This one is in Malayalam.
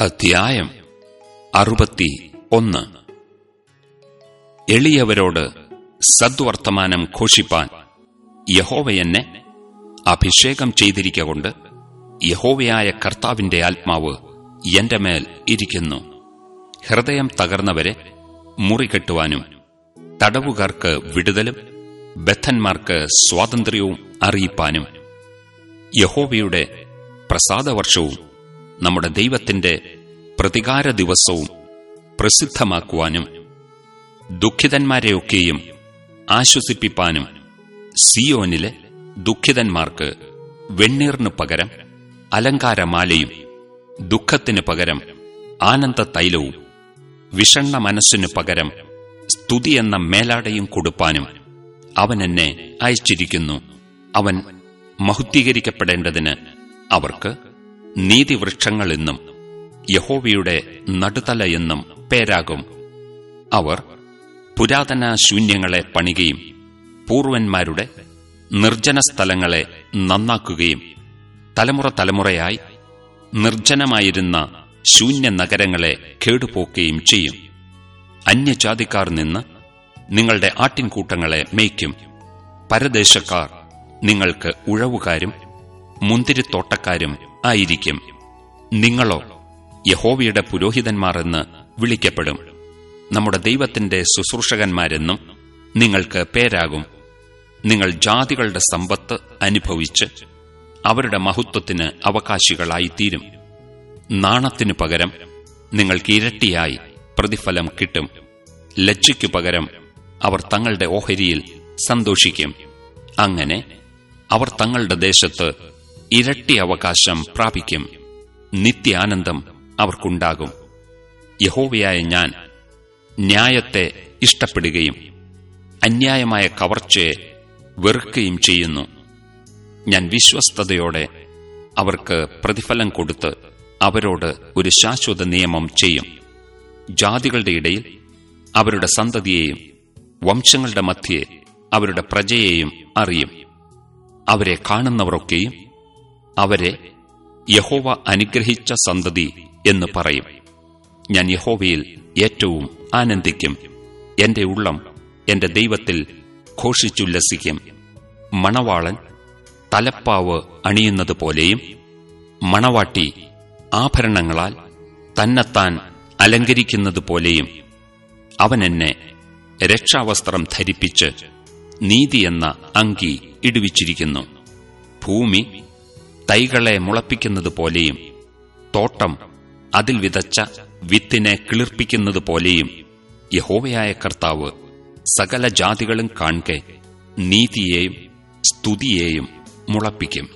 അധ്യായം അറുപത്തി ഒന്ന് എളിയവരോട് സദ്വർത്തമാനം ഘോഷിപ്പാൻ യഹോവയെന്നെ അഭിഷേകം ചെയ്തിരിക്കൊണ്ട് യഹോവയായ കർത്താവിന്റെ ആത്മാവ് എന്റെ മേൽ ഇരിക്കുന്നു. ഹൃദയം തകർന്നവരെ മുറികെട്ടുവാനും തടവുകാർക്ക് വിടുതലും ബദ്ധന്മാർക്ക് സ്വാതന്ത്ര്യവും അറിയിപ്പാനും യഹോവയുടെ പ്രസാദവർഷവും നമ്മുടെ ദൈവത്തിന്റെ പ്രതികാര ദിവസവും പ്രസിദ്ധമാക്കുവാനും ദുഃഖിതന്മാരെയൊക്കെയും ആശ്വസിപ്പിപ്പാനും സിയോനിലെ ദുഃഖിതന്മാർക്ക് വെണ്ണീറിനു പകരം അലങ്കാരമാലയും ദുഃഖത്തിനു പകരം ആനന്ദ തൈലവും വിഷണ്ണ മനസ്സിനു പകരം സ്തുതി എന്ന മേലാടയും കൊടുപ്പാനും അവൻ എന്നെ അയച്ചിരിക്കുന്നു. അവൻ മഹുദ്ധീകരിക്കപ്പെടേണ്ടതിന് അവർക്ക് നീതിവൃക്ഷങ്ങൾ എന്നും യഹോവയുടെ നടുതല എന്നും പേരാകും. അവർ പുരാതന ശൂന്യങ്ങളെ പണികയും പൂർവന്മാരുടെ നിർജന സ്ഥലങ്ങളെ നന്നാക്കുകയും തലമുറ തലമുറയായി നിർജനമായിരുന്ന ശൂന്യ നഗരങ്ങളെ കേടുപോക്കുകയും ചെയ്യും. അന്യജാതിക്കാർ നിന്ന് നിങ്ങളുടെ ആട്ടിൻകൂട്ടങ്ങളെ മേയ്ക്കും. പരദേശക്കാർ നിങ്ങൾക്ക് ഉഴവുകാരും മുന്തിരിത്തോട്ടക്കാരും ആയിരിക്കും. നിങ്ങളോ യഹോവയുടെ പുരോഹിതന്മാരെന്ന് വിളിക്കപ്പെടും. നമ്മുടെ ദൈവത്തിന്റെ ശുശ്രൂഷകന്മാരെന്നും നിങ്ങൾക്ക് പേരാകും. നിങ്ങൾ ജാതികളുടെ സമ്പത്ത് അനുഭവിച്ച് അവരുടെ മഹത്വത്തിന് അവകാശികളായിത്തീരും. നാണത്തിനു പകരം നിങ്ങൾക്ക് ഇരട്ടിയായി പ്രതിഫലം കിട്ടും. ലജ്ജയ്ക്കു പകരം അവർ തങ്ങളുടെ ഓഹരിയിൽ സന്തോഷിക്കും. അങ്ങനെ അവർ തങ്ങളുടെ ദേശത്ത് ഇരട്ടി അവകാശം പ്രാപിക്കും. നിത്യാനന്ദം അവർക്കുണ്ടാകും. യഹോവയായ ഞാൻ ന്യായത്തെ ഇഷ്ടപ്പെടുകയും അന്യായമായ കവർച്ചയെ വെറുക്കുകയും ചെയ്യുന്നു. ഞാൻ വിശ്വസ്തയോടെ അവർക്ക് പ്രതിഫലം കൊടുത്ത് അവരോട് ഒരു ശാശ്വത നിയമം ചെയ്യും. ജാതികളുടെ ഇടയിൽ അവരുടെ സന്തതിയെയും വംശങ്ങളുടെ മധ്യേ അവരുടെ പ്രജയെയും അറിയും. അവരെ കാണുന്നവരൊക്കെയും അവരെ യഹോവ അനുഗ്രഹിച്ച സന്തതി എന്ന് പറയും. ഞാൻ യഹോവയിൽ ഏറ്റവും ആനന്ദിക്കും. എന്റെ ഉള്ളം എന്റെ ദൈവത്തിൽ ഘോഷിച്ചുല്ലസിക്കും. മണവാളൻ തലപ്പാവ് അണിയുന്നത് പോലെയും മണവാട്ടി ആഭരണങ്ങളാൽ തന്നെത്താൻ അലങ്കരിക്കുന്നത് പോലെയും അവൻ എന്നെ രക്ഷാവസ്ത്രം ധരിപ്പിച്ച് നീതി എന്ന അങ്കി ഇടുവിച്ചിരിക്കുന്നു. ഭൂമി തൈകളെ മുളപ്പിക്കുന്നത് പോലെയും തോട്ടം അതിൽ വിതച്ച വിത്തിനെ കിളിർപ്പിക്കുന്നത് പോലെയും യഹോവയായ കർത്താവ് സകല ജാതികളും കാൺകെ നീതിയെയും സ്തുതിയെയും മുളപ്പിക്കും.